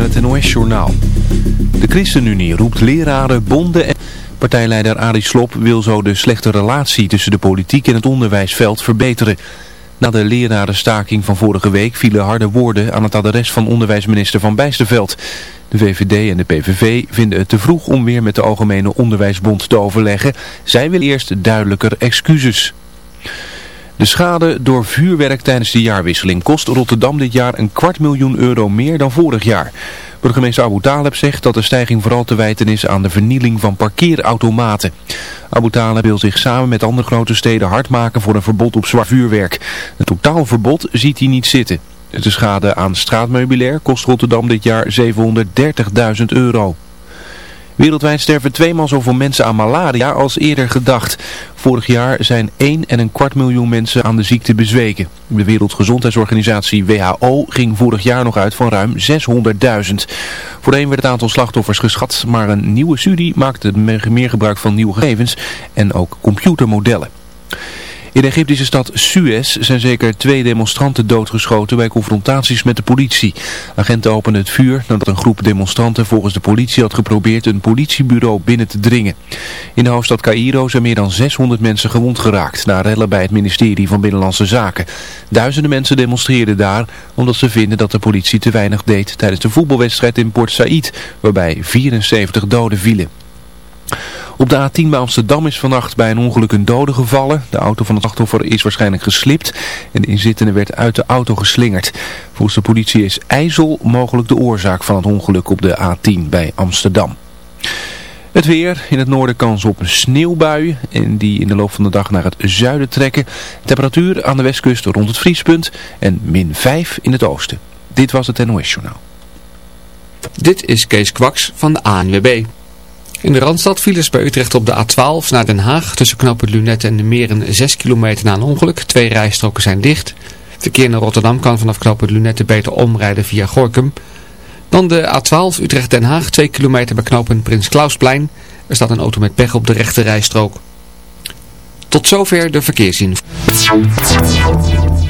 het NOS-journaal. De ChristenUnie roept leraren, bonden en... Partijleider Arie Slob wil zo de slechte relatie tussen de politiek en het onderwijsveld verbeteren. Na de lerarenstaking van vorige week vielen harde woorden aan het adres van onderwijsminister Van Bijsterveld. De VVD en de PVV vinden het te vroeg om weer met de Algemene Onderwijsbond te overleggen. Zij willen eerst duidelijker excuses. De schade door vuurwerk tijdens de jaarwisseling kost Rotterdam dit jaar een kwart miljoen euro meer dan vorig jaar. Burgemeester Abu Taleb zegt dat de stijging vooral te wijten is aan de vernieling van parkeerautomaten. Abu Taleb wil zich samen met andere grote steden hard maken voor een verbod op zwaar vuurwerk. Een totaalverbod ziet hij niet zitten. De schade aan straatmeubilair kost Rotterdam dit jaar 730.000 euro. Wereldwijd sterven tweemaal zoveel mensen aan malaria als eerder gedacht. Vorig jaar zijn 1 en een kwart miljoen mensen aan de ziekte bezweken. De Wereldgezondheidsorganisatie WHO ging vorig jaar nog uit van ruim 600.000. Voorheen werd het aantal slachtoffers geschat, maar een nieuwe studie maakte meer gebruik van nieuwe gegevens en ook computermodellen. In de Egyptische stad Suez zijn zeker twee demonstranten doodgeschoten bij confrontaties met de politie. Agenten openden het vuur nadat een groep demonstranten volgens de politie had geprobeerd een politiebureau binnen te dringen. In de hoofdstad Cairo zijn meer dan 600 mensen gewond geraakt na rellen bij het ministerie van Binnenlandse Zaken. Duizenden mensen demonstreerden daar omdat ze vinden dat de politie te weinig deed tijdens de voetbalwedstrijd in Port Said waarbij 74 doden vielen. Op de A10 bij Amsterdam is vannacht bij een ongeluk een dode gevallen. De auto van het slachtoffer is waarschijnlijk geslipt en de inzittende werd uit de auto geslingerd. Volgens de politie is ijzel mogelijk de oorzaak van het ongeluk op de A10 bij Amsterdam. Het weer, in het noorden kans op een sneeuwbui en die in de loop van de dag naar het zuiden trekken. Temperatuur aan de westkust rond het vriespunt en min 5 in het oosten. Dit was het NOS Journaal. Dit is Kees Kwaks van de ANWB. In de Randstad files bij Utrecht op de A12 naar Den Haag tussen knopen Lunette en de Meren 6 kilometer na een ongeluk. Twee rijstroken zijn dicht. Verkeer naar Rotterdam kan vanaf knopen Lunette beter omrijden via Gorkum. Dan de A12 Utrecht-Den Haag 2 kilometer bij knopen Prins Klausplein. Er staat een auto met pech op de rechte rijstrook. Tot zover de verkeersinformatie.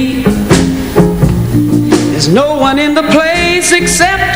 There's no one in the place except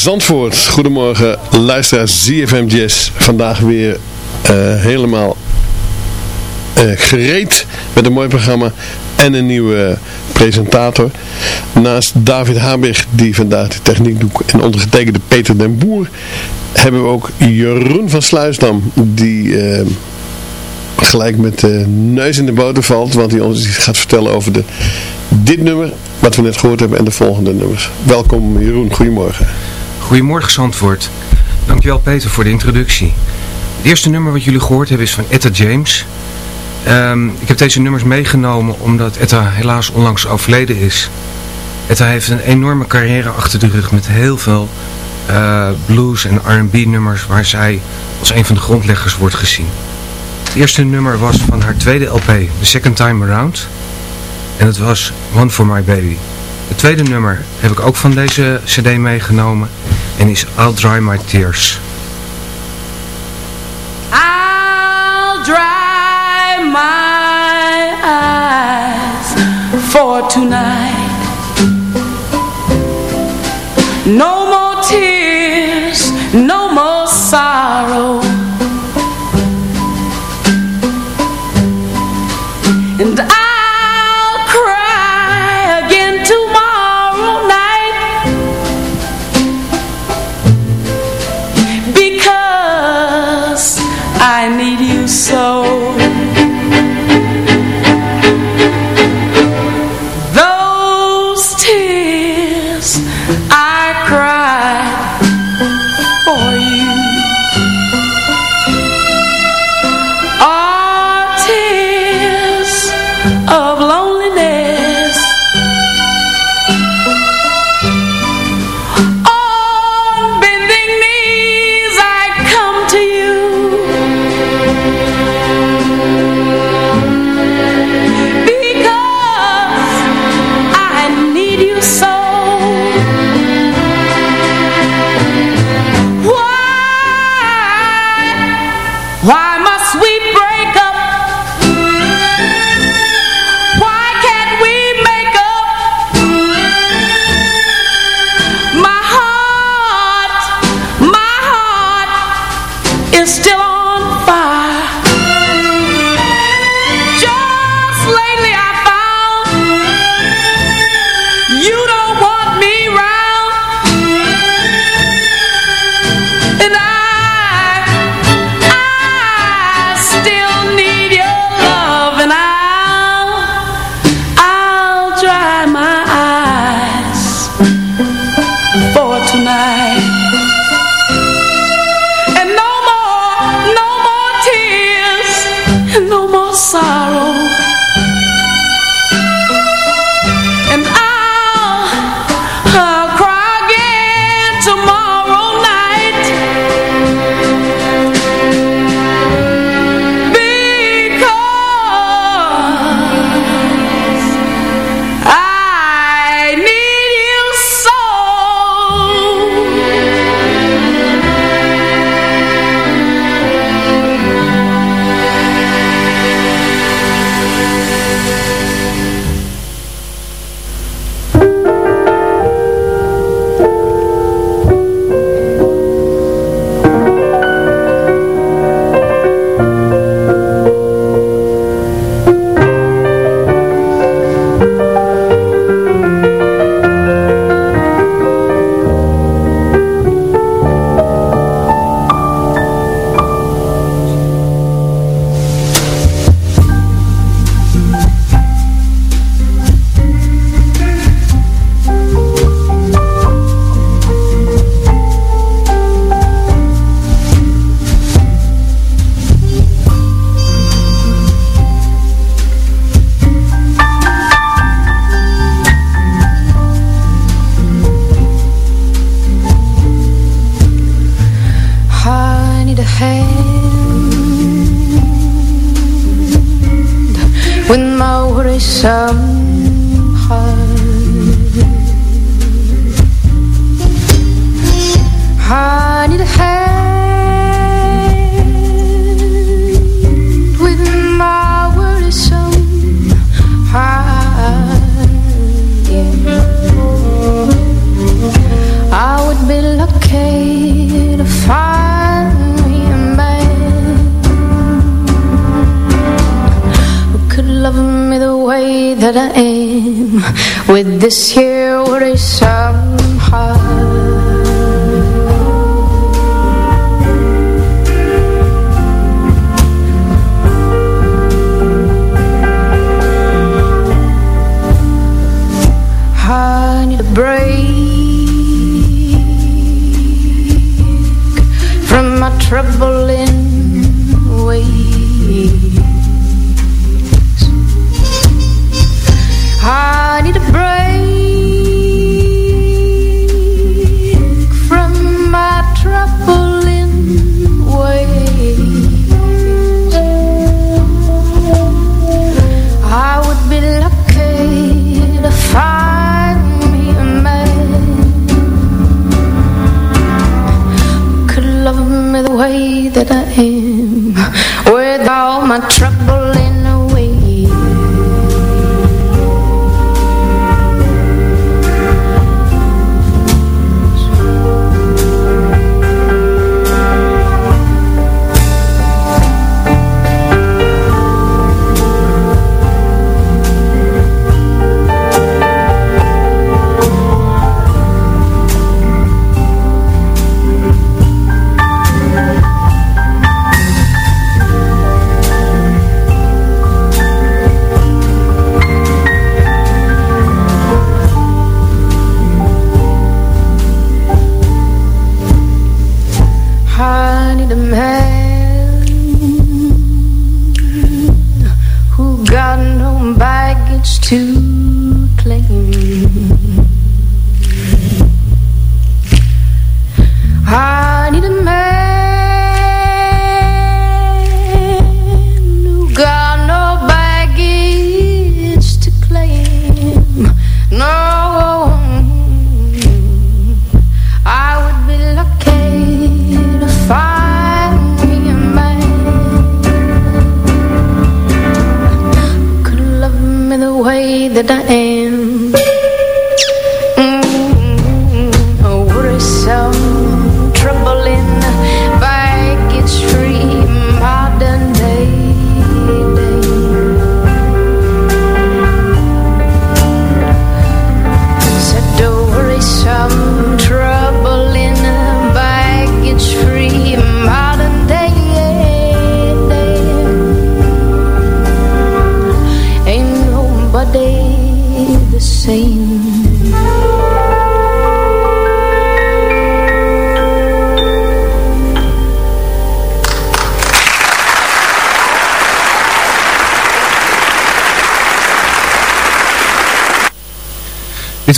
Zandvoort, goedemorgen luisteraars ZFM Jazz. Vandaag weer uh, helemaal uh, gereed met een mooi programma en een nieuwe presentator. Naast David Habig, die vandaag de techniek doet, en ondergetekende Peter den Boer, hebben we ook Jeroen van Sluisdam, die uh, gelijk met de neus in de boter valt, want hij ons gaat vertellen over de, dit nummer, wat we net gehoord hebben, en de volgende nummers. Welkom Jeroen, goedemorgen. Goedemorgen Zandvoort. Dankjewel Peter voor de introductie. Het eerste nummer wat jullie gehoord hebben is van Etta James. Um, ik heb deze nummers meegenomen omdat Etta helaas onlangs overleden is. Etta heeft een enorme carrière achter de rug met heel veel uh, blues en R&B nummers waar zij als een van de grondleggers wordt gezien. Het eerste nummer was van haar tweede LP, The Second Time Around. En het was One For My Baby. Het tweede nummer heb ik ook van deze cd meegenomen en is I'll Dry My Tears. I'll dry my eyes for tonight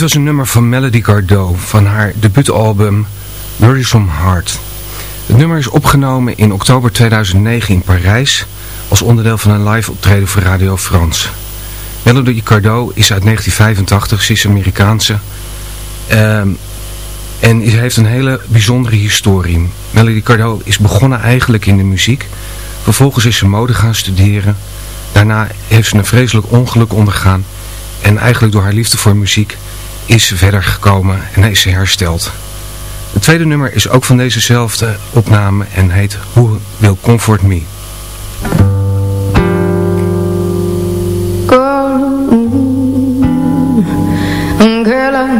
was een nummer van Melody Gardot van haar debuutalbum Worrisome Heart. Het nummer is opgenomen in oktober 2009 in Parijs als onderdeel van een live optreden voor Radio France. Melody Gardot is uit 1985, ze is Amerikaanse ehm, en heeft een hele bijzondere historie. Melody Gardot is begonnen eigenlijk in de muziek, vervolgens is ze mode gaan studeren, daarna heeft ze een vreselijk ongeluk ondergaan en eigenlijk door haar liefde voor muziek is verder gekomen en is ze hersteld. Het tweede nummer is ook van dezezelfde opname en heet Who Will Comfort Me. Girl,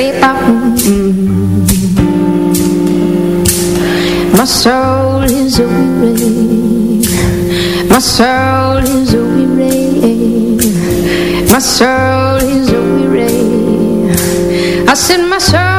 My soul is weary, my soul is weary, my soul is weary. I said my soul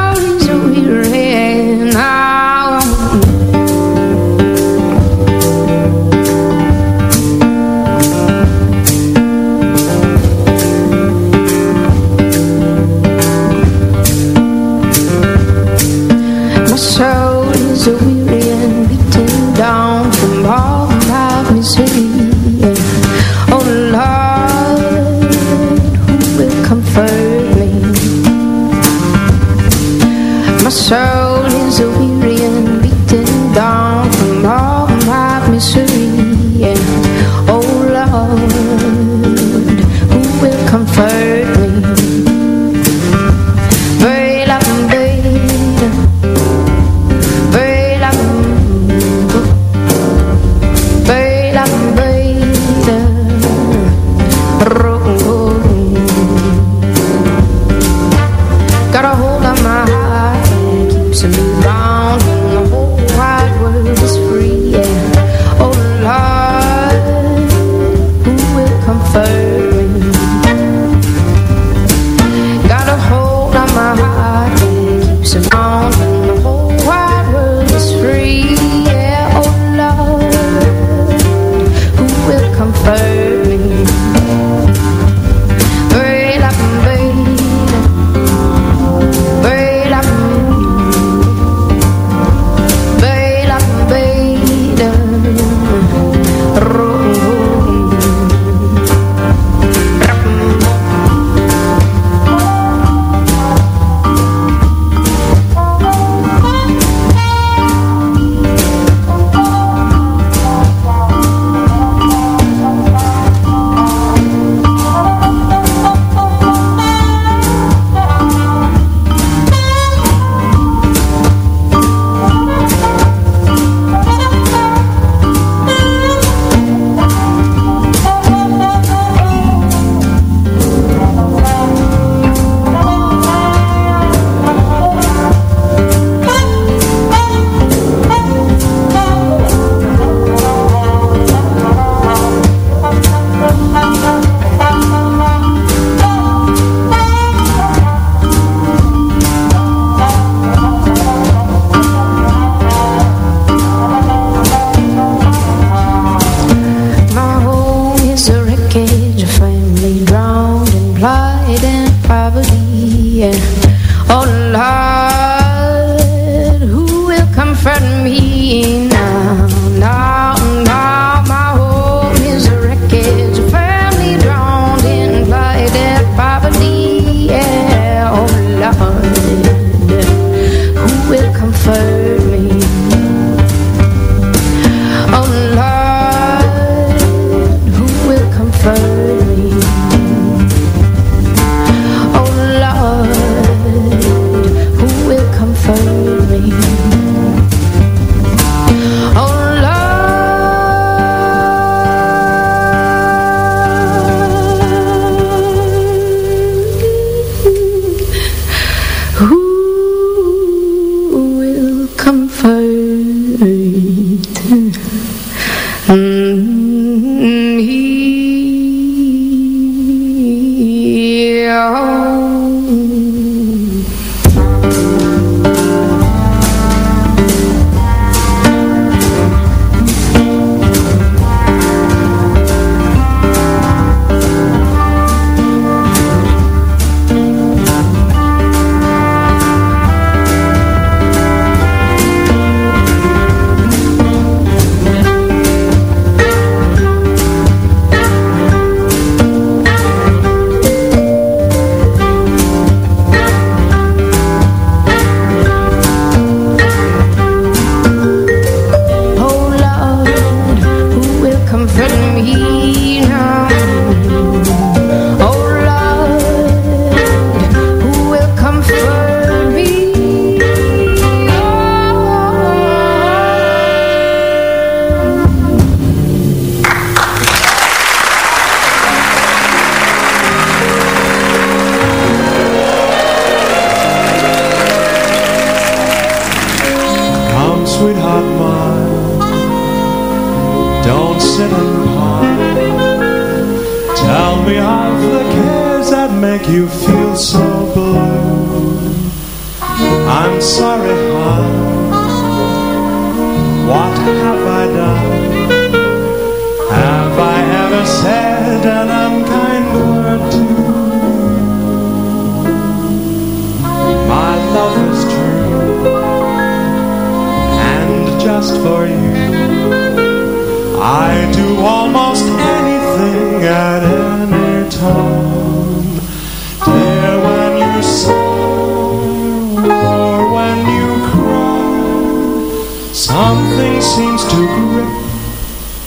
seems to grip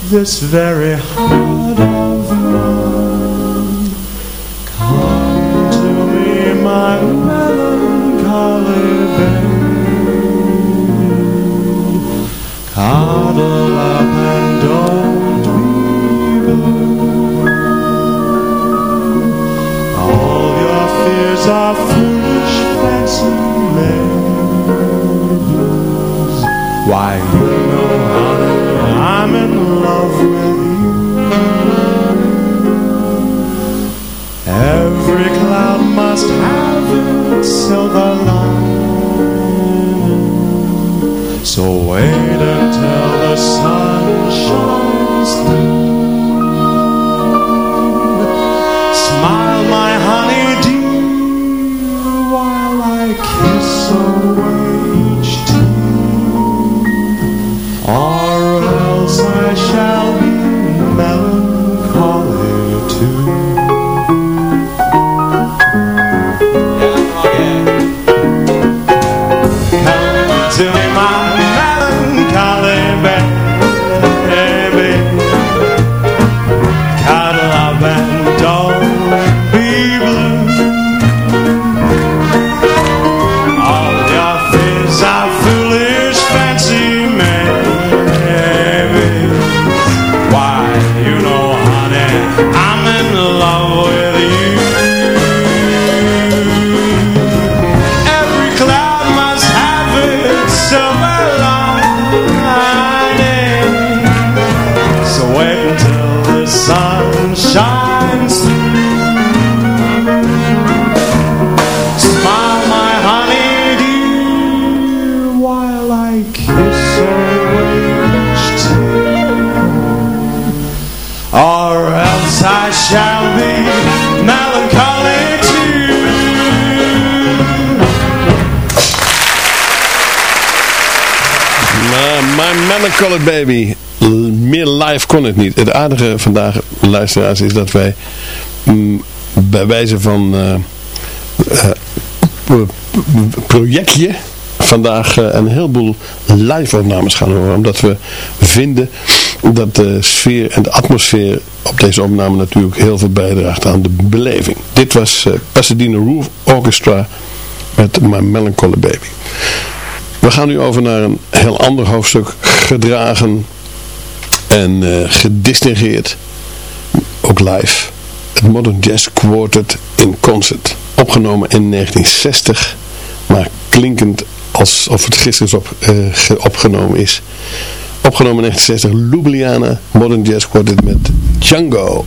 this very heart silver lining. So wait until the sun shines through. Baby, meer live kon het niet. Het aardige vandaag, luisteraars, is dat wij mm, bij wijze van pro- projectje vandaag eh, een heleboel live opnames gaan horen. Omdat we vinden dat de sfeer en de atmosfeer op deze opname natuurlijk heel veel bijdraagt aan de beleving. Dit was Pasadena Roof Orchestra met My Melancholy Baby. We gaan nu over naar een heel ander hoofdstuk. Gedragen en eh, gedistingeerd. Ook live. Het Modern Jazz Quartet in concert. Opgenomen in 1960. Maar klinkend alsof het gisteren is op, eh, ge- opgenomen is. Opgenomen in 1960 Ljubljana Modern Jazz Quartet met Django.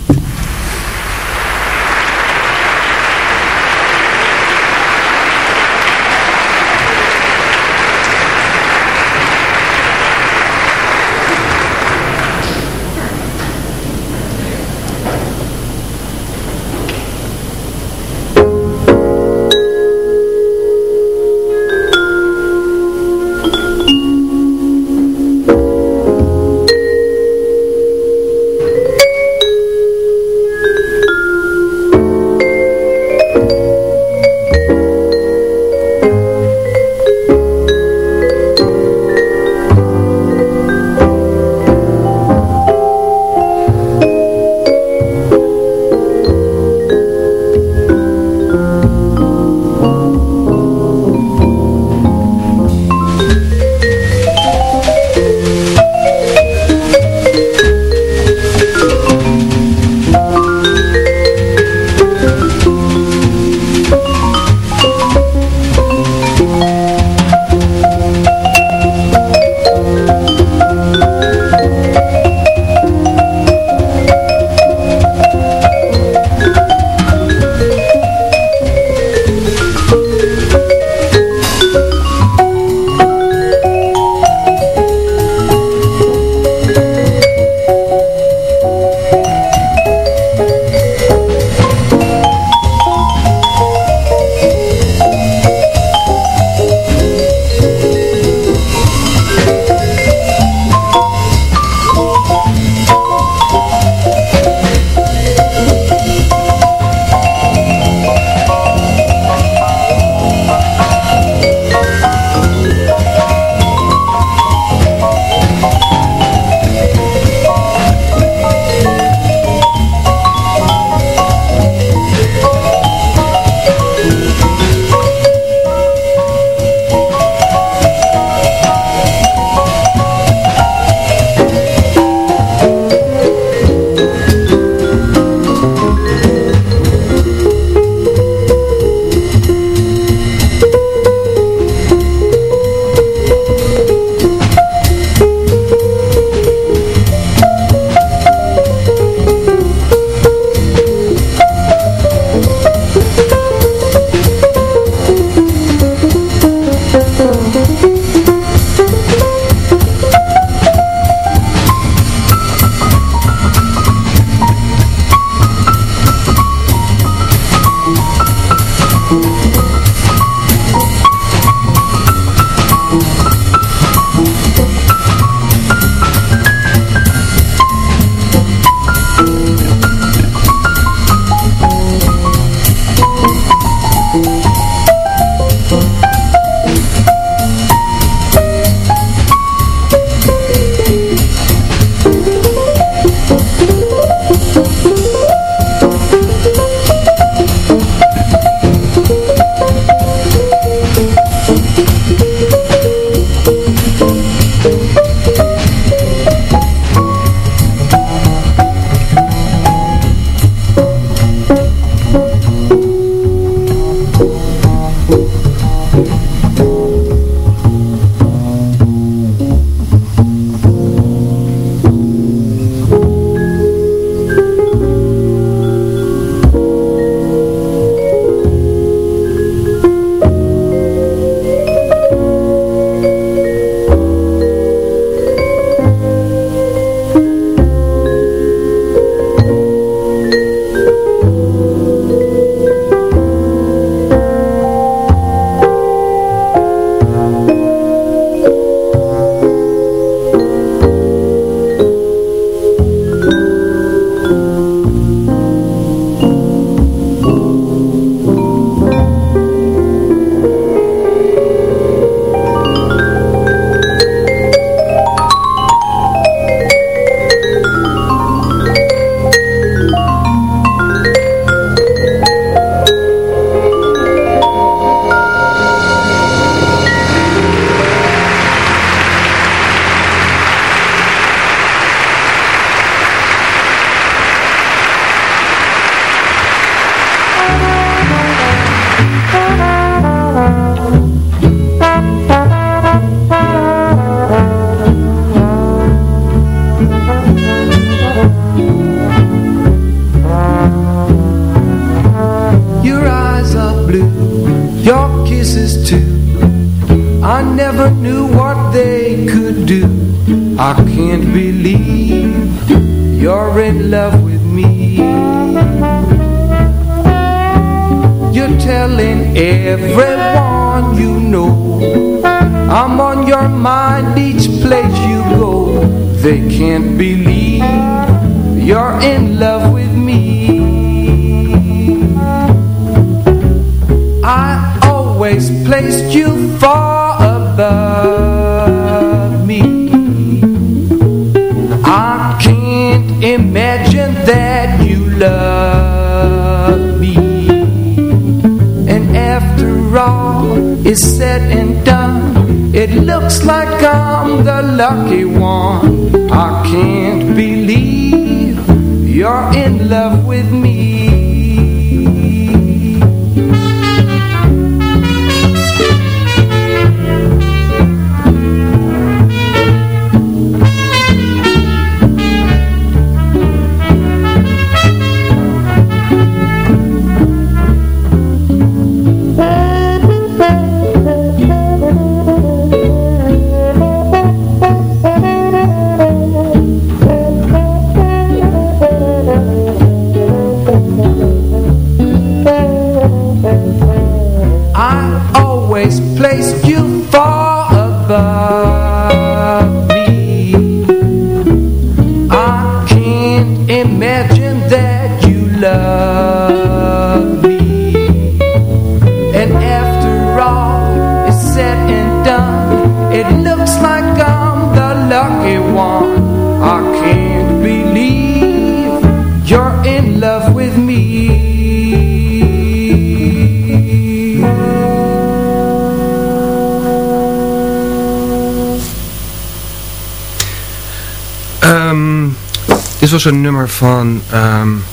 van... Um,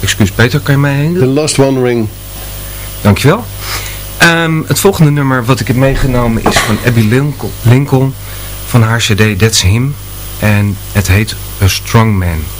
excuus Peter, kan je mij heen? The Last Wandering. Dankjewel. Um, het volgende nummer wat ik heb meegenomen is van Abby Lincoln, Lincoln van haar cd That's Him. En het heet A Strong Man.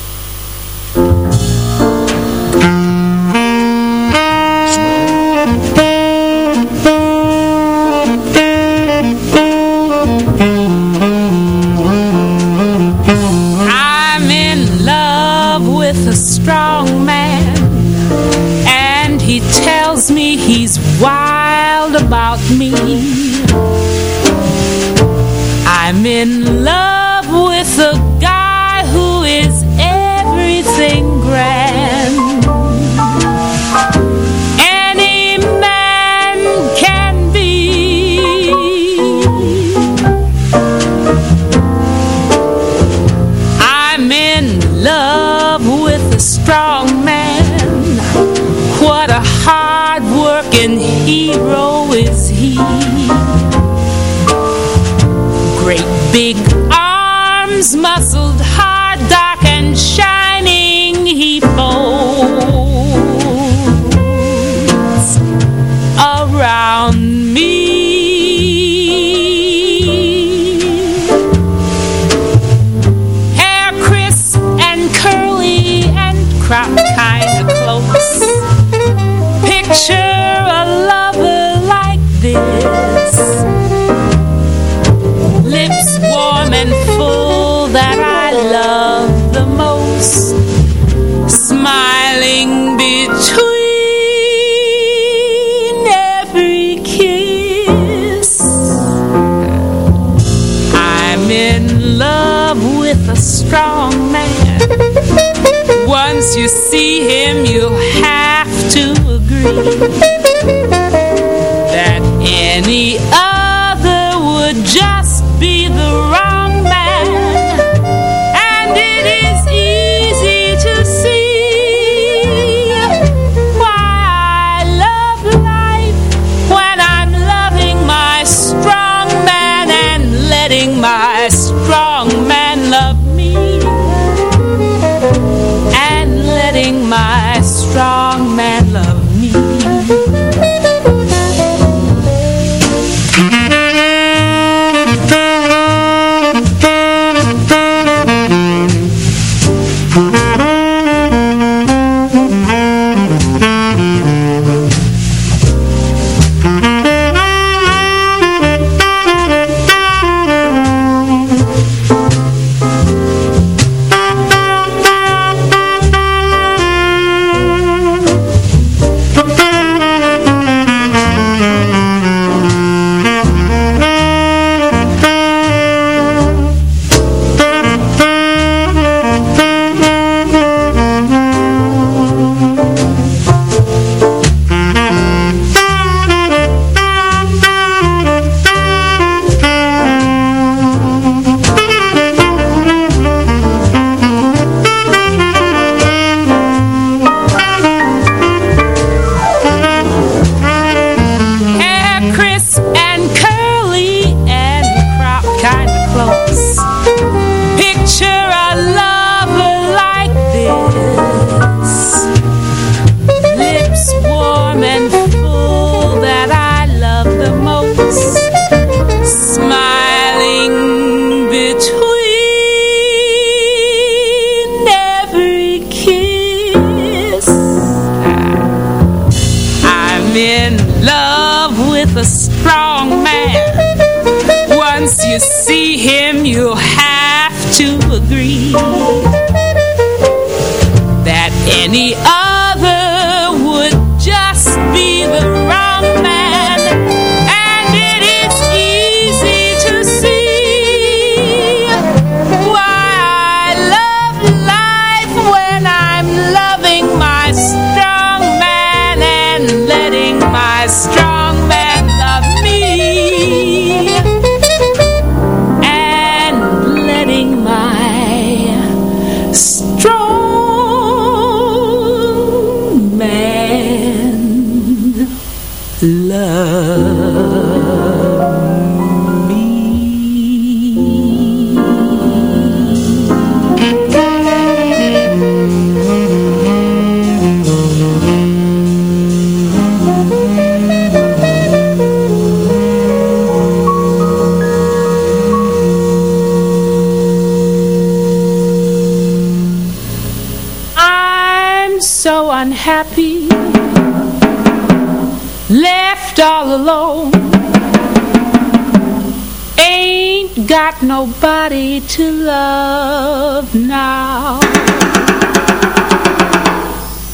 nobody to love now.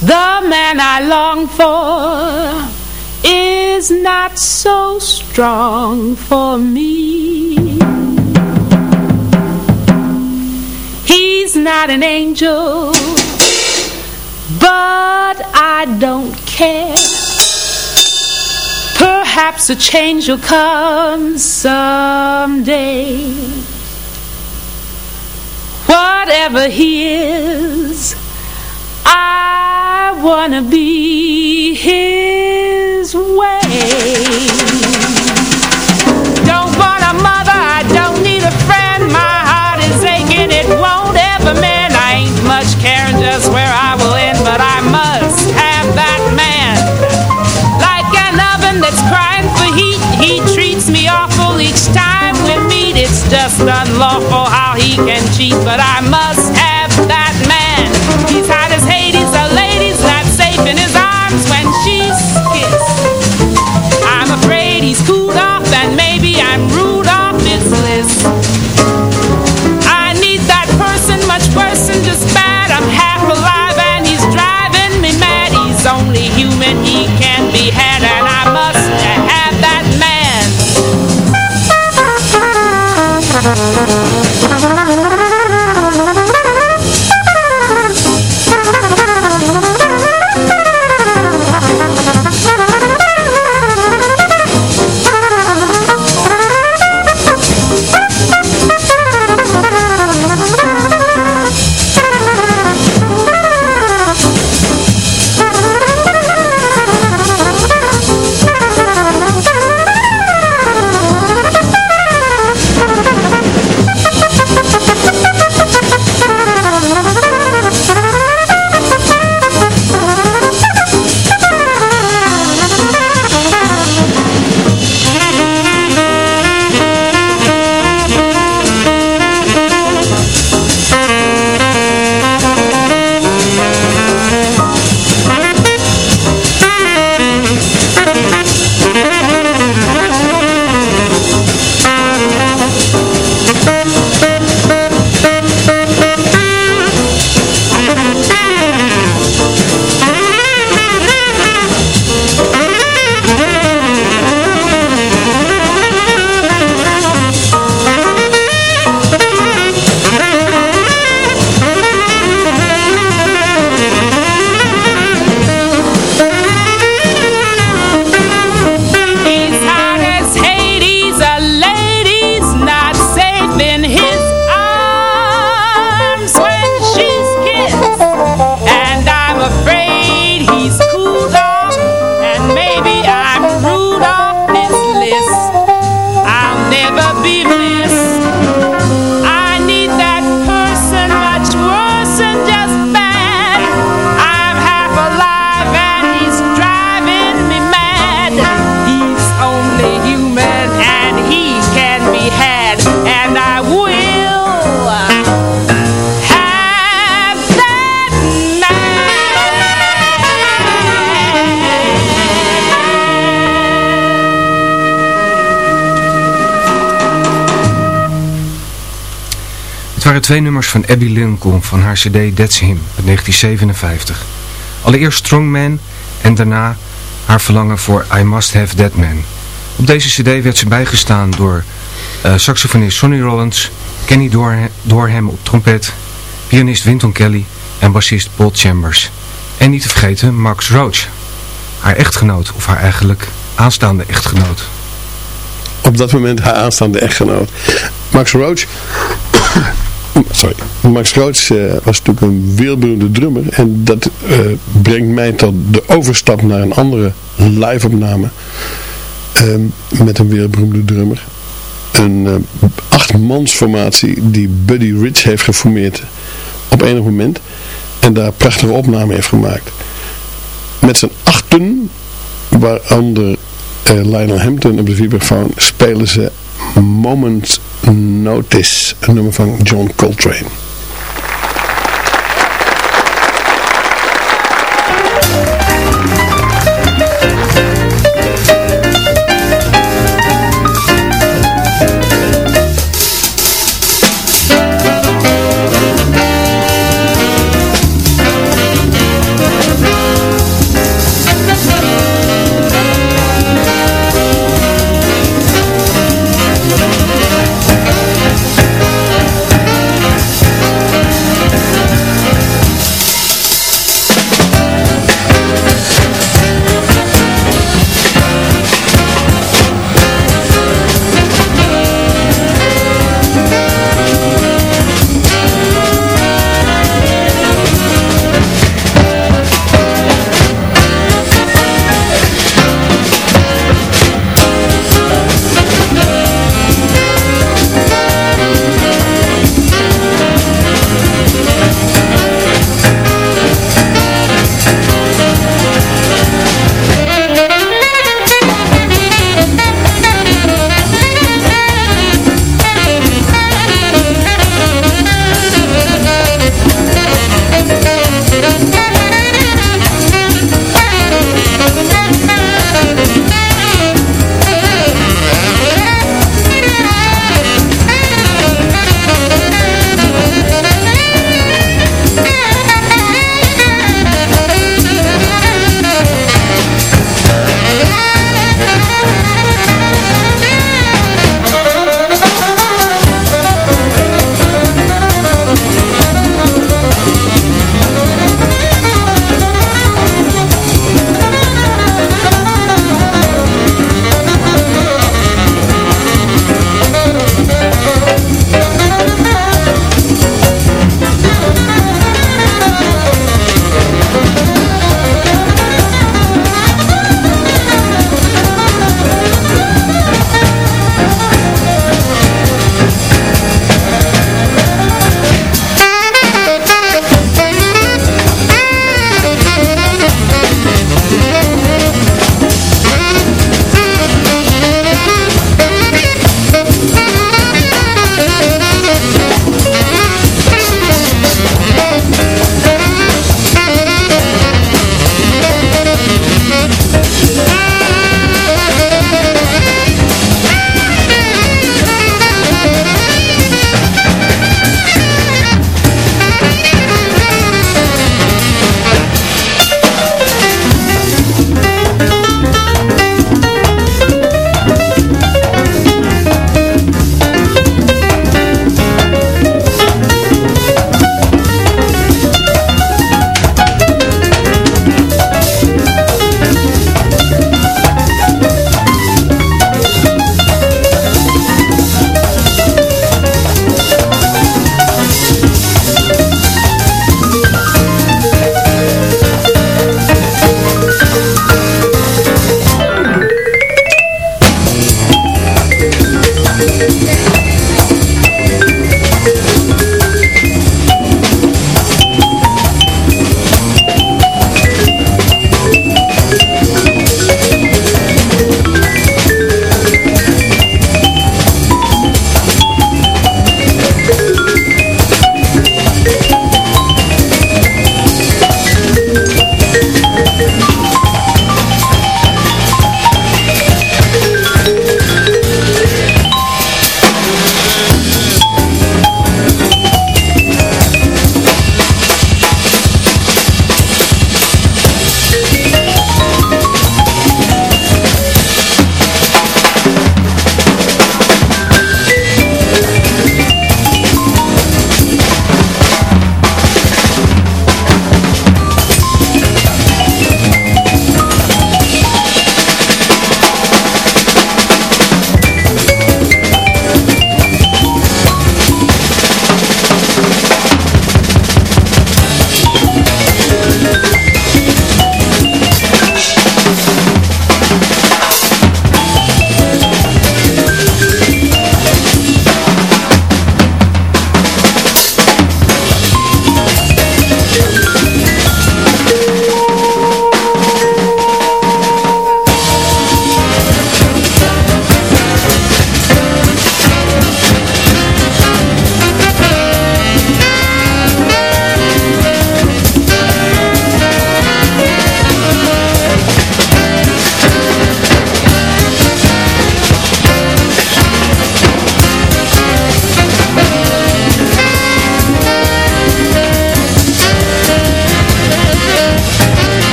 The man I long for is not so strong for me. He's not an angel, but I don't care. Perhaps a change will come someday. Whatever he is, I want to be his way. can cheat, but I must. Waren twee nummers van Abby Lincoln van haar cd That's Him uit 1957. Allereerst Strongman en daarna haar verlangen voor I Must Have That Man. Op deze cd werd ze bijgestaan door uh, saxofonist Sonny Rollins, Kenny Dorham op trompet, pianist Winton Kelly en bassist Paul Chambers. En niet te vergeten Max Roach, haar echtgenoot of haar eigenlijk aanstaande echtgenoot. Op dat moment haar aanstaande echtgenoot. Max Roach sorry, Max Roach uh, was natuurlijk een wereldberoemde drummer. En dat uh, brengt mij tot de overstap naar een andere live-opname. Um, met een wereldberoemde drummer. Een uh, achtmansformatie die Buddy Rich heeft geformeerd op enig moment. En daar prachtige opname heeft gemaakt. Met zijn achten, waaronder Lionel Hampton op de vibrafoon, spelen ze Moment Notice, een nummer van John Coltrane.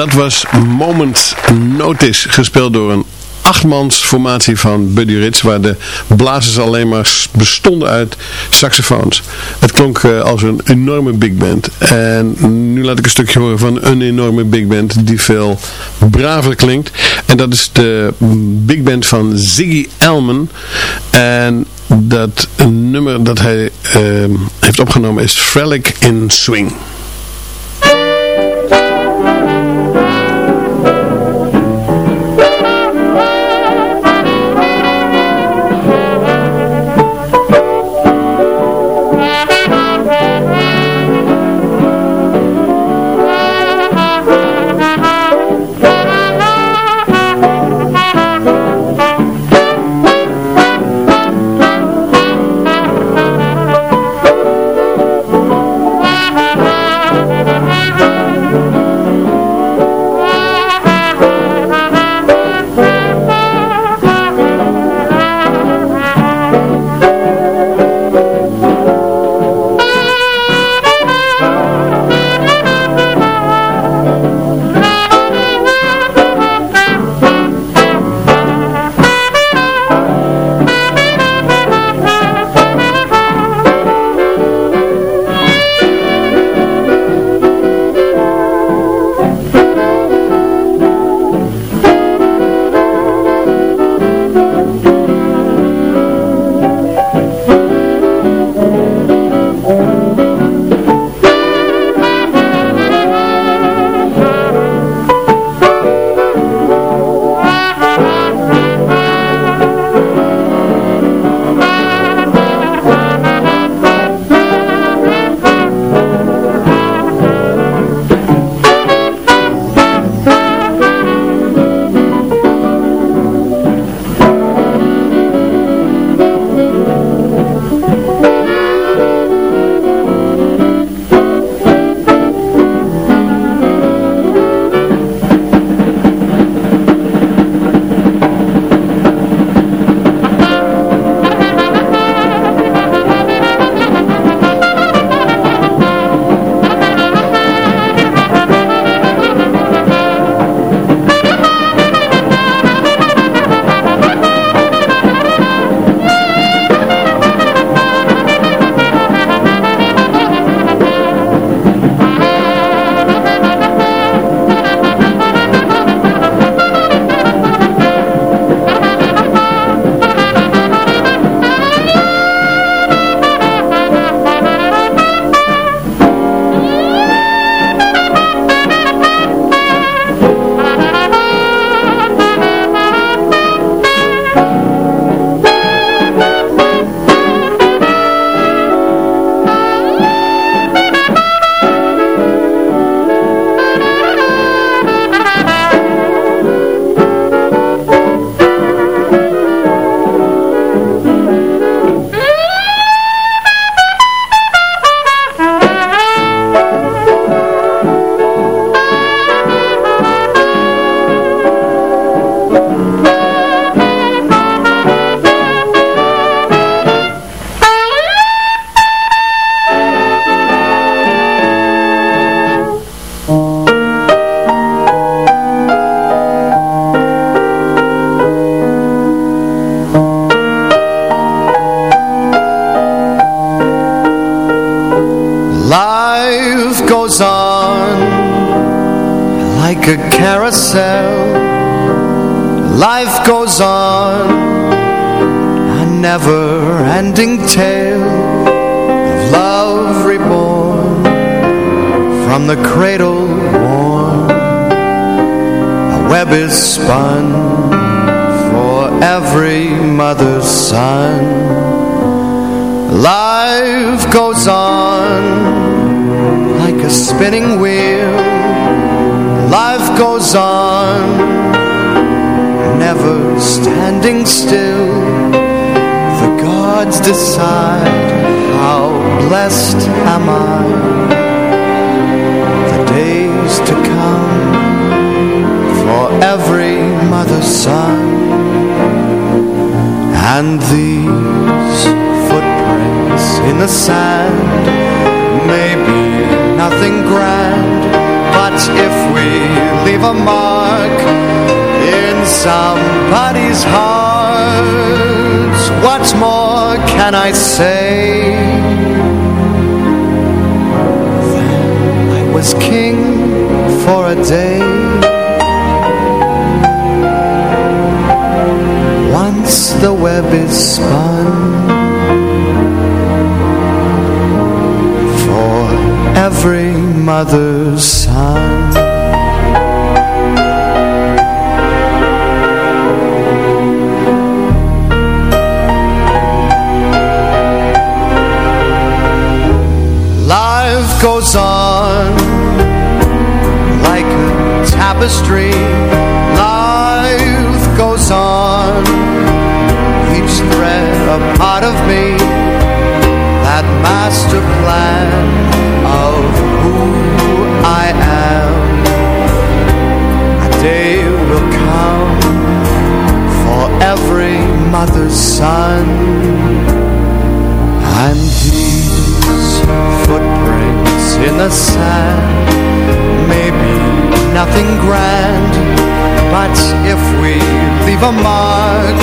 Dat was Moment Notice, gespeeld door een achtmans formatie van Buddy Rich, waar de blazers alleen maar bestonden uit saxofoons. Het klonk eh, als een enorme big band. En nu laat ik een stukje horen van een enorme big band die veel braver klinkt. En dat is de big band van Ziggy Elman. En dat nummer dat hij uh, heeft opgenomen is Frelic in Swing. was on A never-ending tale Of love reborn From the cradle worn. A web is spun For every mother's son. Life goes on Like a spinning wheel. Life goes on standing still The gods decide How blessed am I. The days to come For every mother's son. And these footprints in the sand May be nothing grand But if we leave a mark somebody's heart, what more can I say? I was king for a day. Once the web is spun For every mother's son tapestry Life goes on. Each thread a part of me. That master plan of who I am. A day will come for every mother's son. And these footprints in the sand nothing grand But if we leave a mark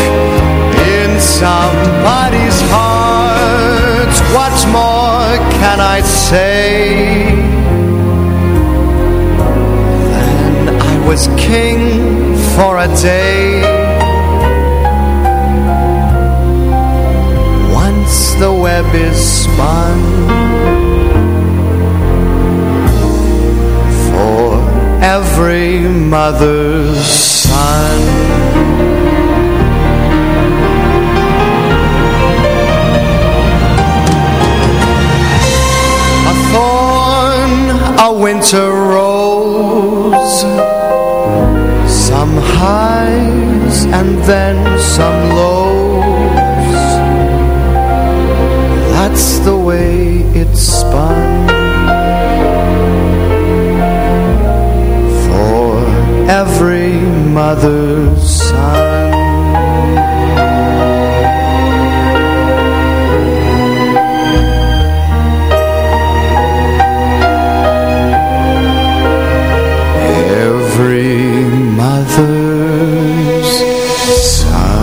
in somebody's heart What more can I say? Then I was king for a day. Once the web is spun every mother's son. A winter rose Some highs and then some lows. That's the way it's spun every mother's son.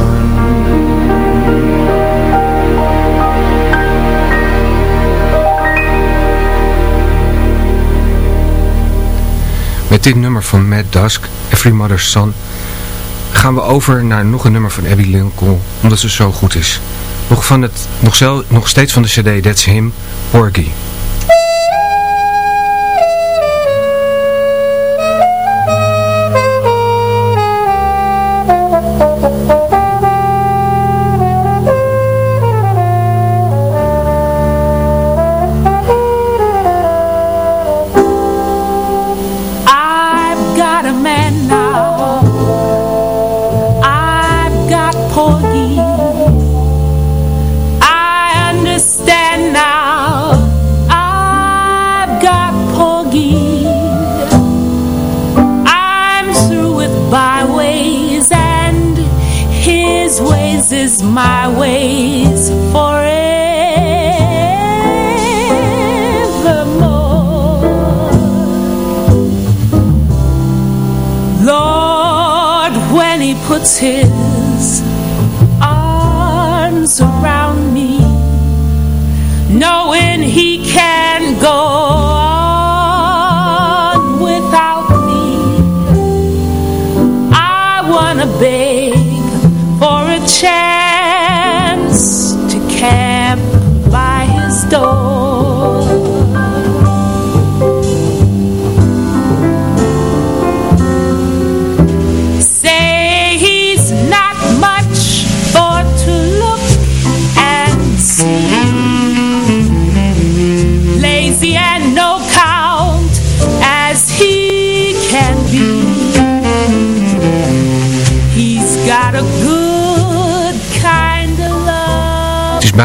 Dit nummer van Matt Dusk, Every Mother's Son, gaan we over naar nog een nummer van Abby Lincoln, omdat ze zo goed is. Nog, van het, nog, zelf, nog steeds van de cd That's Him, Porgy.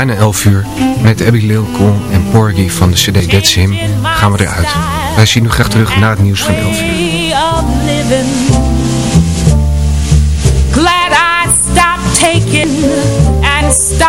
Bijna 11 uur. Met Abby Lilcon en Porgy van de CD That's Him gaan we eruit. Wij zien u graag terug na het nieuws van 11 uur. Glad I stopped taking and started